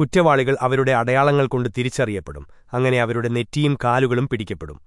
കുറ്റവാളികൾ അവരുടെ അടയാളങ്ങൾ കൊണ്ട് തിരിച്ചറിയപ്പെടും. അങ്ങനെ അവരുടെ നെറ്റിയും കാലുകളും പിടിക്കപ്പെടും.